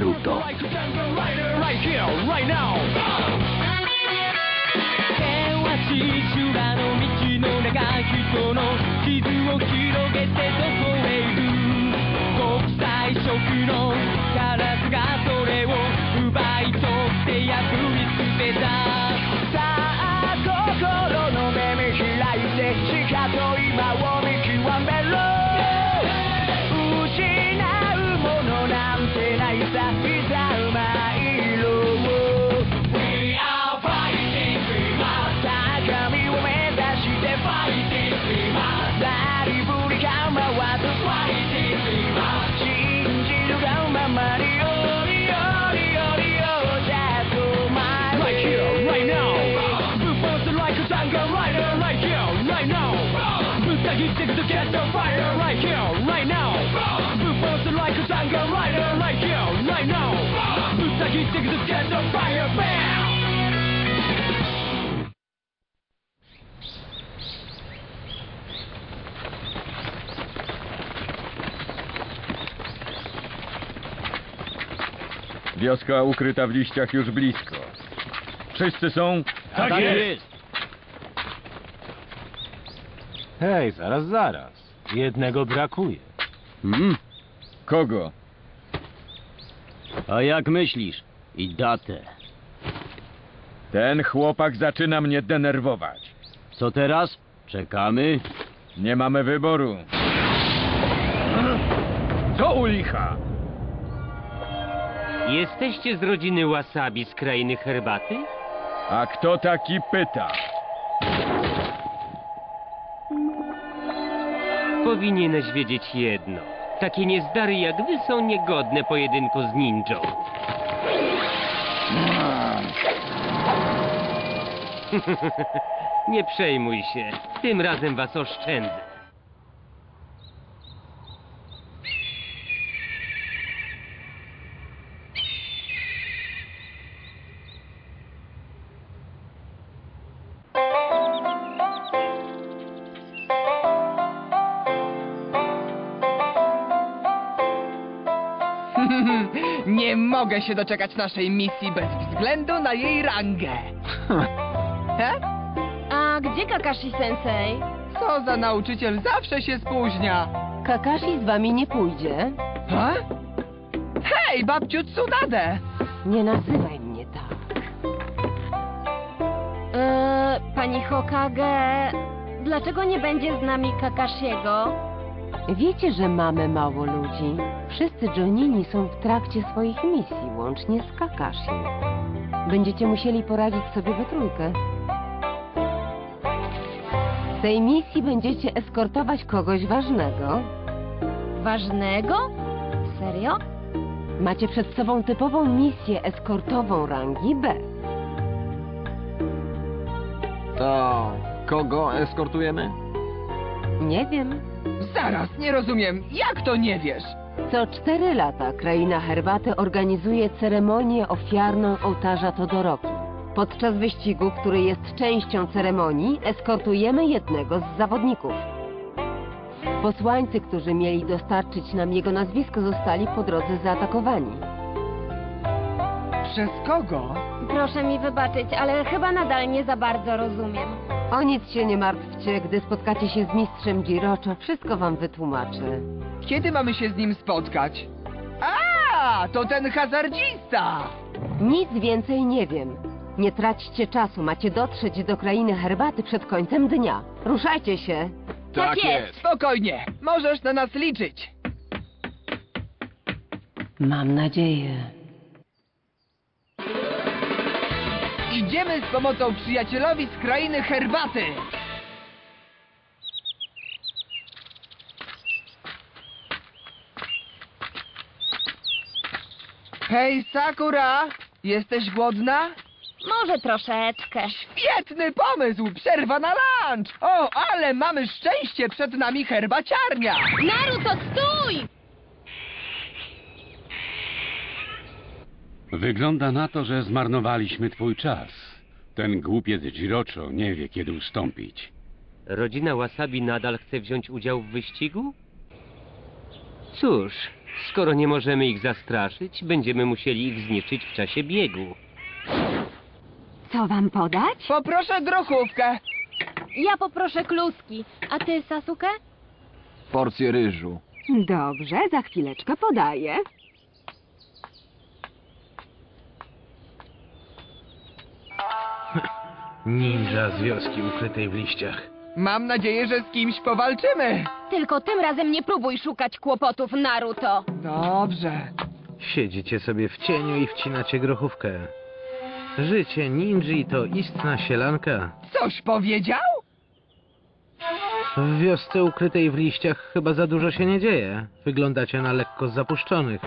道の中人の傷を広げてどこへ行く国際色の to get the fire, right here, right now. Rider, right here, right now. To get the fire, bam. Wioska ukryta w liściach już blisko. Wszyscy są? Tak jest. Hej, zaraz, zaraz. Jednego brakuje. Hmm? Kogo? A jak myślisz? I datę. Ten chłopak zaczyna mnie denerwować. Co teraz? Czekamy? Nie mamy wyboru. Co u licha? Jesteście z rodziny Wasabi z krainy herbaty? A kto taki pyta? Powinieneś wiedzieć jedno. Takie niezdary jak wy są niegodne pojedynku z ninją. Nie przejmuj się. Tym razem was oszczędzę. Mogę się doczekać naszej misji bez względu na jej rangę. He? A gdzie Kakashi-sensei? Co za nauczyciel zawsze się spóźnia. Kakashi z wami nie pójdzie. Ha? Hej, babciu Tsunade! Nie nazywaj mnie tak. Eee, pani Hokage, dlaczego nie będzie z nami Kakashiego? Wiecie, że mamy mało ludzi. Wszyscy Jonini są w trakcie swoich misji, łącznie z Kakashi. Będziecie musieli poradzić sobie we trójkę. W tej misji będziecie eskortować kogoś ważnego. Ważnego? Serio? Macie przed sobą typową misję eskortową rangi B. To kogo eskortujemy? Nie wiem. Zaraz, nie rozumiem, jak to nie wiesz? Co cztery lata kraina herbaty organizuje ceremonię ofiarną ołtarza Todoroki. Podczas wyścigu, który jest częścią ceremonii, eskortujemy jednego z zawodników. Posłańcy, którzy mieli dostarczyć nam jego nazwisko, zostali po drodze zaatakowani. Przez kogo? Proszę mi wybaczyć, ale chyba nadal nie za bardzo rozumiem. O nic się nie martwcie, gdy spotkacie się z mistrzem Girocho, wszystko wam wytłumaczę. Kiedy mamy się z nim spotkać? A, to ten hazardzista! Nic więcej nie wiem. Nie traćcie czasu, macie dotrzeć do krainy herbaty przed końcem dnia. Ruszajcie się! Tak jest. Spokojnie, możesz na nas liczyć. Mam nadzieję. Idziemy z pomocą przyjacielowi z krainy herbaty. Hej, Sakura! Jesteś głodna? Może troszeczkę. Świetny pomysł! Przerwa na lunch! O, ale mamy szczęście, przed nami herbaciarnia! Naruto, stój! Wygląda na to, że zmarnowaliśmy twój czas. Ten głupiec Jirocho nie wie, kiedy ustąpić. Rodzina Wasabi nadal chce wziąć udział w wyścigu? Cóż, skoro nie możemy ich zastraszyć, będziemy musieli ich zniszczyć w czasie biegu. Co wam podać? Poproszę grochówkę. Ja poproszę kluski. A ty, Sasuke? Porcję ryżu. Dobrze, za chwileczkę podaję. Ninja z wioski ukrytej w liściach. Mam nadzieję, że z kimś powalczymy. Tylko tym razem nie próbuj szukać kłopotów, Naruto. Dobrze. Siedzicie sobie w cieniu i wcinacie grochówkę. Życie ninji to istna sielanka. Coś powiedział? W wiosce ukrytej w liściach chyba za dużo się nie dzieje. Wyglądacie na lekko zapuszczonych.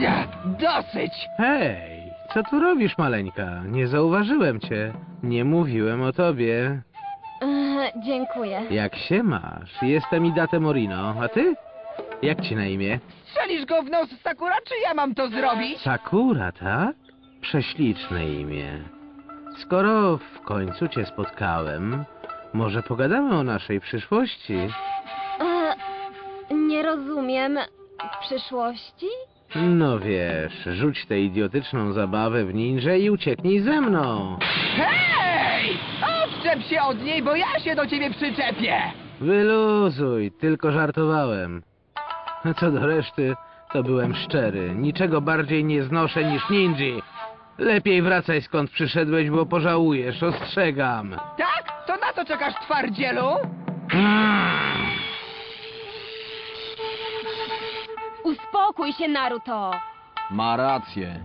Ja, dosyć. Hej, co tu robisz, maleńka? Nie zauważyłem cię. Nie mówiłem o tobie. Dziękuję. Jak się masz? Jestem Idate Morino, a ty? Jak ci na imię? Strzelisz go w nos, Sakura, czy ja mam to zrobić? Sakura, tak? Prześliczne imię. Skoro w końcu cię spotkałem, może pogadamy o naszej przyszłości? E, nie rozumiem. Przyszłości? No wiesz, rzuć tę idiotyczną zabawę w ninja i ucieknij ze mną. Hej! Odczep się od niej, bo ja się do ciebie przyczepię. Wyluzuj, tylko żartowałem. A co do reszty, to byłem szczery. Niczego bardziej nie znoszę niż ninji. Lepiej wracaj skąd przyszedłeś, bo pożałujesz, ostrzegam. Tak? To na co czekasz, twardzielu? Uspokój się, Naruto. Ma rację.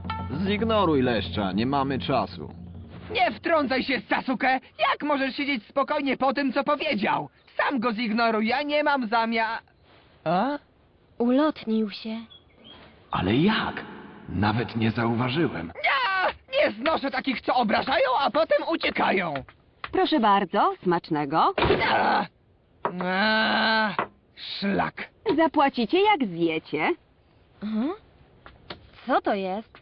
Zignoruj leszcza, nie mamy czasu. Nie wtrącaj się, Sasuke! Jak możesz siedzieć spokojnie po tym, co powiedział? Sam go zignoruj, ja nie mam zamiar... A? Ulotnił się. Ale jak? Nawet nie zauważyłem. Ja! Nie znoszę takich, co obrażają, a potem uciekają! Proszę bardzo, smacznego. A! A! Szlak! Zapłacicie jak zjecie. Mhm. Co to jest?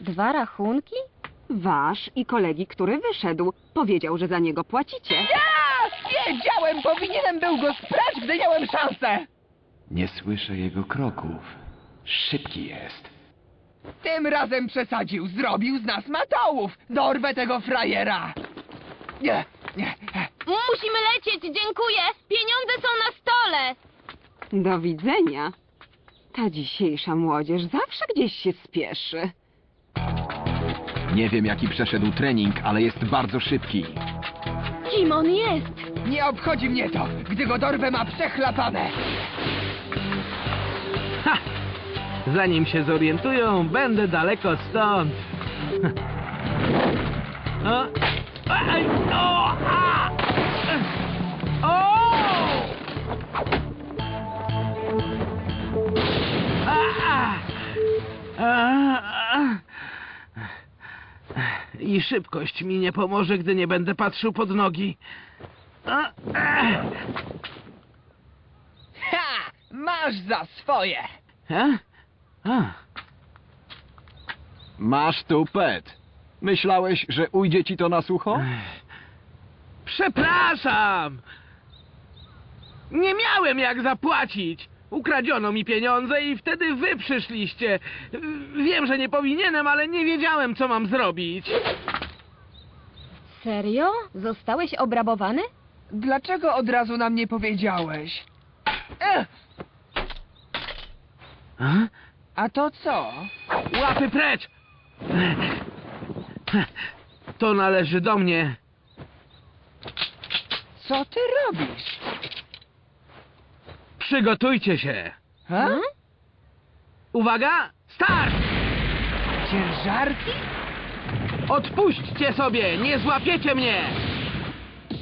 Dwa rachunki? Wasz i kolegi, który wyszedł, powiedział, że za niego płacicie. Ja! Wiedziałem, powinienem był go sprać, gdy miałem szansę! Nie słyszę jego kroków. Szybki jest. Tym razem przesadził, zrobił z nas matołów! Dorwę tego frajera! Nie, nie, Musimy lecieć, dziękuję. Pieniądze są na stole. Do widzenia. Ta dzisiejsza młodzież zawsze gdzieś się spieszy. Nie wiem jaki przeszedł trening, ale jest bardzo szybki. Kim on jest? nie obchodzi mnie to! Gdy go dorwę, ma przechlapane! Zanim się zorientują, będę daleko stąd. O, o, a, I szybkość mi nie pomoże, gdy nie będę patrzył pod nogi. A. Ha! Masz za swoje! A? A. Masz tu pet. Myślałeś, że ujdzie ci to na sucho? Przepraszam! Nie miałem jak zapłacić. Ukradziono mi pieniądze i wtedy wy przyszliście. Wiem, że nie powinienem, ale nie wiedziałem, co mam zrobić. Serio? Zostałeś obrabowany? Dlaczego od razu nam nie powiedziałeś? Ech, A? a to co? Łapy precz! To należy do mnie. Co ty robisz? Przygotujcie się. Ha? Hmm? Uwaga, start! Ciężarki? Odpuśćcie sobie, nie złapiecie mnie!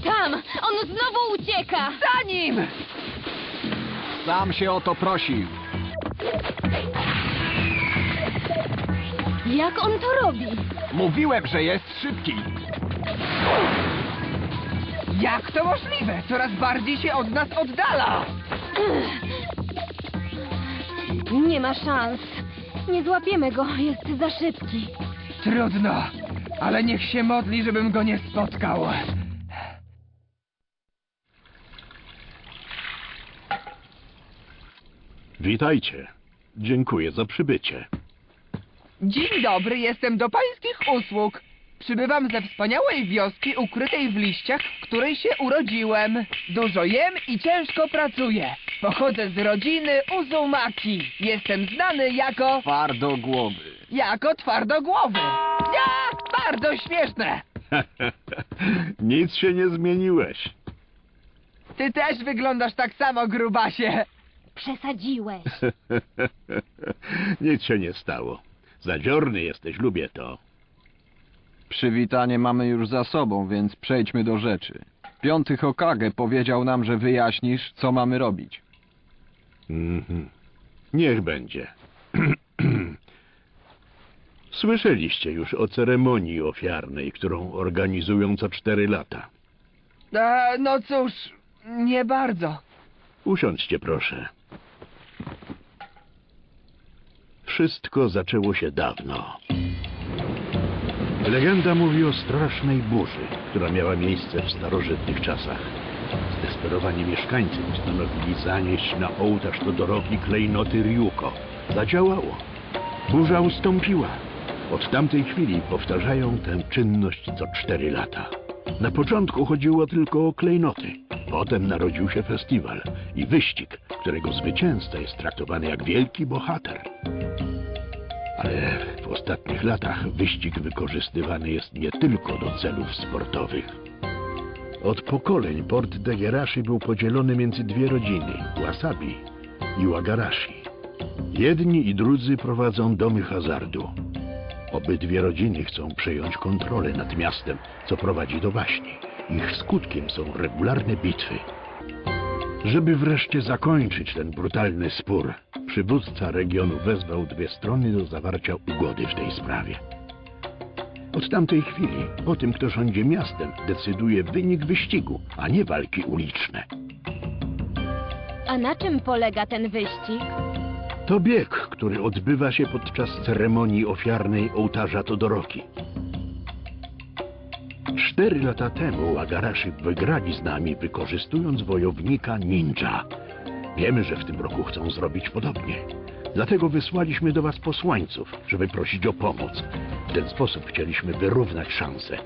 Tam! On znowu ucieka! Za nim! Sam się o to prosił. Jak on to robi? Mówiłem, że jest szybki. Jak to możliwe? Coraz bardziej się od nas oddala! Nie ma szans. Nie złapiemy go, jest za szybki. Trudno, ale niech się modli, żebym go nie spotkał. Witajcie. Dziękuję za przybycie. Dzień dobry, jestem do pańskich usług. Przybywam ze wspaniałej wioski ukrytej w liściach, w której się urodziłem. Dużo jem i ciężko pracuję. Pochodzę z rodziny Uzumaki. Jestem znany jako... Twardogłowy. jako twardogłowy. Ja, bardzo śmieszne. Nic się nie zmieniłeś. Ty też wyglądasz tak samo, grubasie. Przesadziłeś. Nic się nie stało. Zadziorny jesteś, lubię to. Przywitanie mamy już za sobą, więc przejdźmy do rzeczy. Piąty Hokage powiedział nam, że wyjaśnisz, co mamy robić. Mhm. Niech będzie. Słyszeliście już o ceremonii ofiarnej, którą organizują co cztery lata. E, no cóż, nie bardzo. Usiądźcie proszę. Wszystko zaczęło się dawno. Legenda mówi o strasznej burzy, która miała miejsce w starożytnych czasach. Zdesperowani mieszkańcy postanowili zanieść na ołtarz Todoroki klejnoty Ryuko. Zadziałało. Burza ustąpiła. Od tamtej chwili powtarzają tę czynność co cztery lata. Na początku chodziło tylko o klejnoty. Potem narodził się festiwal i wyścig, którego zwycięzca jest traktowany jak wielki bohater. Ale w ostatnich latach wyścig wykorzystywany jest nie tylko do celów sportowych. Od pokoleń port Degerashi był podzielony między dwie rodziny, Wasabi i Wagarashi. Jedni i drudzy prowadzą domy hazardu. Obydwie rodziny chcą przejąć kontrolę nad miastem, co prowadzi do waśni. Ich skutkiem są regularne bitwy. Żeby wreszcie zakończyć ten brutalny spór, przywódca regionu wezwał dwie strony do zawarcia ugody w tej sprawie. Od tamtej chwili o tym, kto rządzi miastem, decyduje wynik wyścigu, a nie walki uliczne. A na czym polega ten wyścig? To bieg, który odbywa się podczas ceremonii ofiarnej ołtarza Todoroki. Cztery lata temu Agarashi wygrali z nami, wykorzystując wojownika ninja. Wiemy, że w tym roku chcą zrobić podobnie. Dlatego wysłaliśmy do was posłańców, żeby prosić o pomoc. W ten sposób chcieliśmy wyrównać szanse.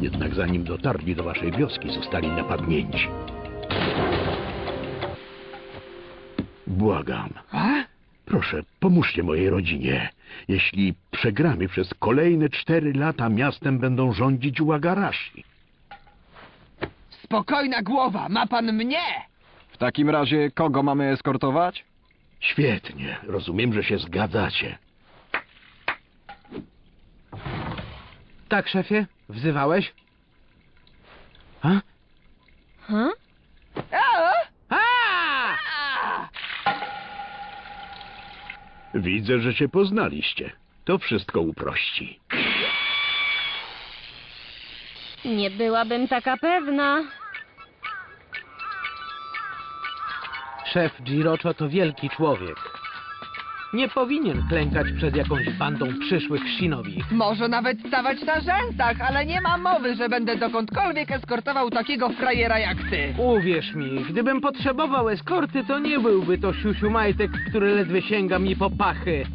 Jednak zanim dotarli do waszej wioski, zostali napadnięci. Błagam. Proszę, pomóżcie mojej rodzinie. Jeśli przegramy przez kolejne cztery lata, miastem będą rządzić Łagarashi. Spokojna głowa, ma pan mnie! W takim razie kogo mamy eskortować? Świetnie, rozumiem, że się zgadzacie. Tak, szefie? Wzywałeś? A? Hm? Widzę, że się poznaliście. To wszystko uprości. Nie byłabym taka pewna. Szef Jirocho to wielki człowiek. Nie powinien klękać przed jakąś bandą przyszłych shinobi. Może nawet stawać na rzęsach, ale nie ma mowy, że będę dokądkolwiek eskortował takiego frajera jak ty. Uwierz mi, gdybym potrzebował eskorty, to nie byłby to siusiu majtek, który ledwie sięga mi po pachy.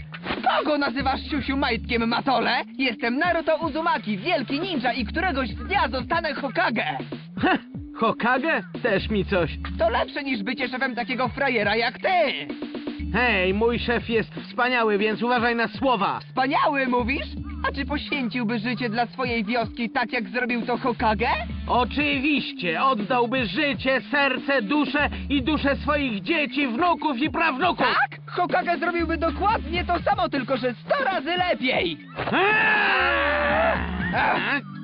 Kogo nazywasz siusiu majtkiem, Matole? Jestem Naruto Uzumaki, wielki ninja i któregoś dnia zostanę Hokage. Heh, Hokage? Też mi coś. To lepsze niż bycie szefem takiego frajera jak ty. Hej, mój szef jest wspaniały, więc uważaj na słowa. Wspaniały, mówisz? A czy poświęciłby życie dla swojej wioski tak, jak zrobił to Hokage? Oczywiście, oddałby życie, serce, duszę i duszę swoich dzieci, wnuków i prawnuków. Tak? Hokage zrobiłby dokładnie to samo, tylko że sto razy lepiej. Eee!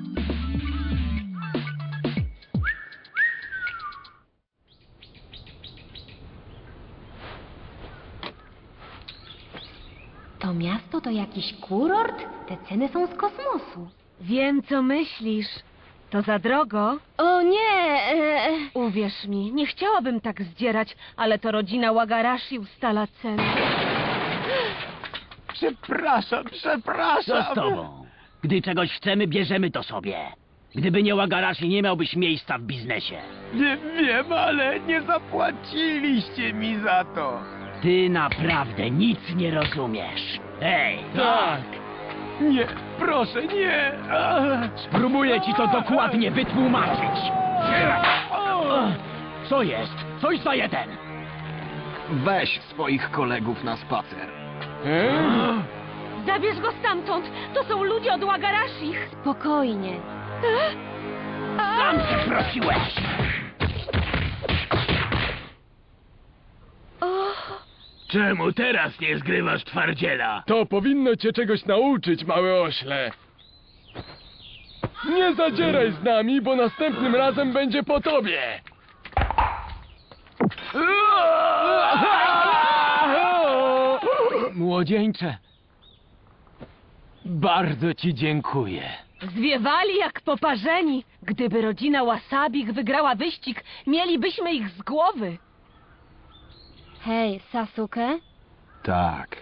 To miasto to jakiś kurort? Te ceny są z kosmosu. Wiem, co myślisz. To za drogo? O nie! E... Uwierz mi, nie chciałabym tak zdzierać, ale to rodzina Wagarashi ustala ceny. Przepraszam, przepraszam. Co z tobą? Gdy czegoś chcemy, bierzemy to sobie. Gdyby nie Łagarashi, nie miałbyś miejsca w biznesie. Nie wiem, ale nie zapłaciliście mi za to. Ty naprawdę nic nie rozumiesz. Ej! Tak! Nie, proszę, nie! Spróbuję ci to dokładnie wytłumaczyć. Co jest? Coś za jeden. Weź swoich kolegów na spacer. Zabierz go stamtąd! To są ludzie od Łagarashi! Spokojnie. Sam się prosiłeś. Czemu teraz nie zgrywasz twardziela? To powinno cię czegoś nauczyć, mały ośle. Nie zadzieraj z nami, bo następnym razem będzie po tobie. Młodzieńcze, bardzo ci dziękuję. Zwiewali jak poparzeni. Gdyby rodzina Wasabich wygrała wyścig, mielibyśmy ich z głowy. Hej, Sasuke? Tak.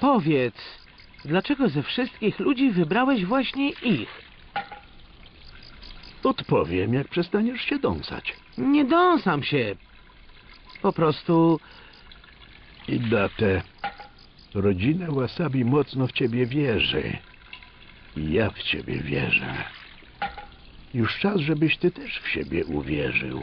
Powiedz, dlaczego ze wszystkich ludzi wybrałeś właśnie ich? Odpowiem, jak przestaniesz się dąsać. Nie dąsam się. Po prostu I datę. Rodzina Wasabi mocno w ciebie wierzy. I ja w ciebie wierzę. Już czas, żebyś ty też w siebie uwierzył.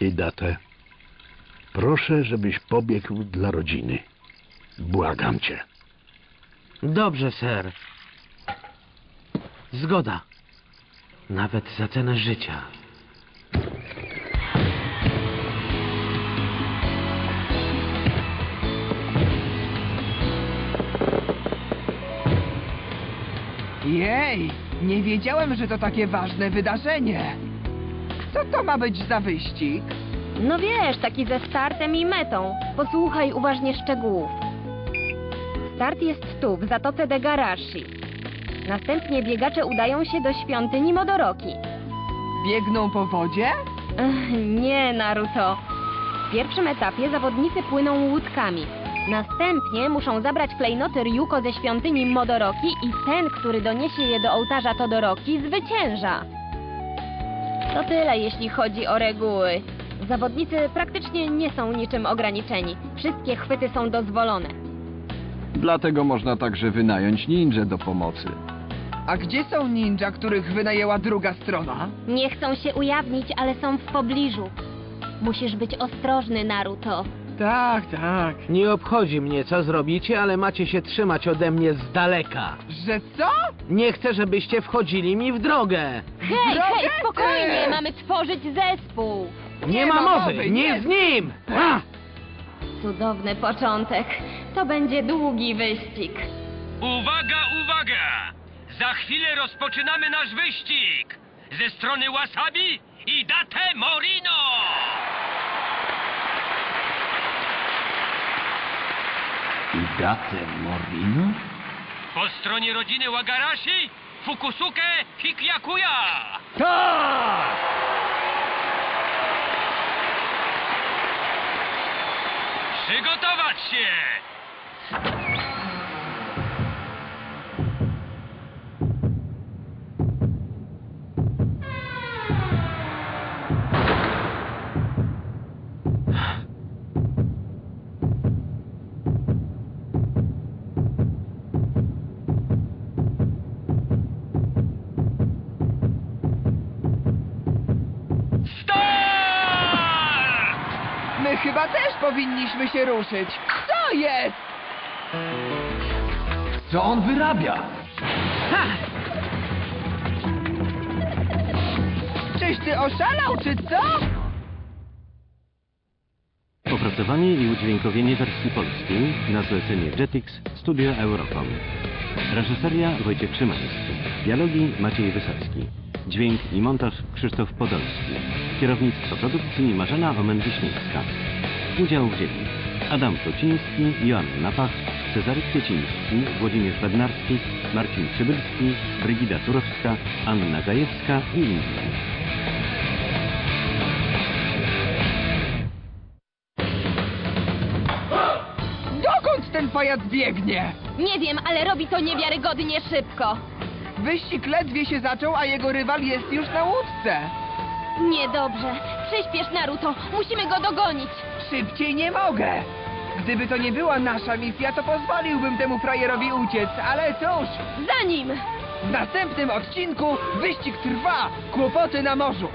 I datę. Proszę, żebyś pobiegł dla rodziny. Błagam cię. Dobrze, ser. Zgoda. Nawet za cenę życia. Jej, nie wiedziałem, że to takie ważne wydarzenie. Co to ma być za wyścig? No wiesz, taki ze startem i metą. Posłuchaj uważnie szczegółów. Start jest tu, w Zatoce de Garashi. Następnie biegacze udają się do świątyni Modoroki. Biegną po wodzie? Ech, nie, Naruto. W pierwszym etapie zawodnicy płyną łódkami. Następnie muszą zabrać klejnoty Ryuko ze świątyni Modoroki i ten, który doniesie je do ołtarza Todoroki, zwycięża. To tyle, jeśli chodzi o reguły. Zawodnicy praktycznie nie są niczym ograniczeni. Wszystkie chwyty są dozwolone. Dlatego można także wynająć ninja do pomocy. A gdzie są ninja, których wynajęła druga strona? Nie chcą się ujawnić, ale są w pobliżu. Musisz być ostrożny, Naruto. Tak, tak. Nie obchodzi mnie, co zrobicie, ale macie się trzymać ode mnie z daleka. Że co? Nie chcę, żebyście wchodzili mi w drogę. Hej, Drogę hej, spokojnie! Mamy tworzyć zespół. Nie, ma mowy, nie z nim! A! Cudowny początek. To będzie długi wyścig. Uwaga, uwaga! Za chwilę rozpoczynamy nasz wyścig! Ze strony Wasabi i Date Morino! I datę Morino? Po stronie rodziny Wagarashi Fukusuke Hikyakuya! Tak! Przygotować się! My chyba też powinniśmy się ruszyć. Co jest? Co on wyrabia? Czyś ty oszalał, czy co? Opracowanie i udźwiękowienie wersji polskiej na zlecenie Jetix Studio Eurocom. Reżyseria Wojciech Szymański. Dialogi Maciej Wysocki. Dźwięk i montaż Krzysztof Podolski. Kierownictwo produkcji Marzena Omen-Wiśniewska. Udział wzięli Adam Kociński, Joanna Pach, Cezary Kwieciński, Włodzimierz Bednarski, Marcin Przybylski, Brygida Turowska, Anna Gajewska i inni. Dokąd ten pajac biegnie? Nie wiem, ale robi to niewiarygodnie szybko. Wyścig ledwie się zaczął, a jego rywal jest już na łódce. Niedobrze. Przyspiesz, Naruto. Musimy go dogonić. Szybciej nie mogę. Gdyby to nie była nasza misja, to pozwoliłbym temu frajerowi uciec, ale cóż, Za nim! w następnym odcinku wyścig trwa, kłopoty na morzu.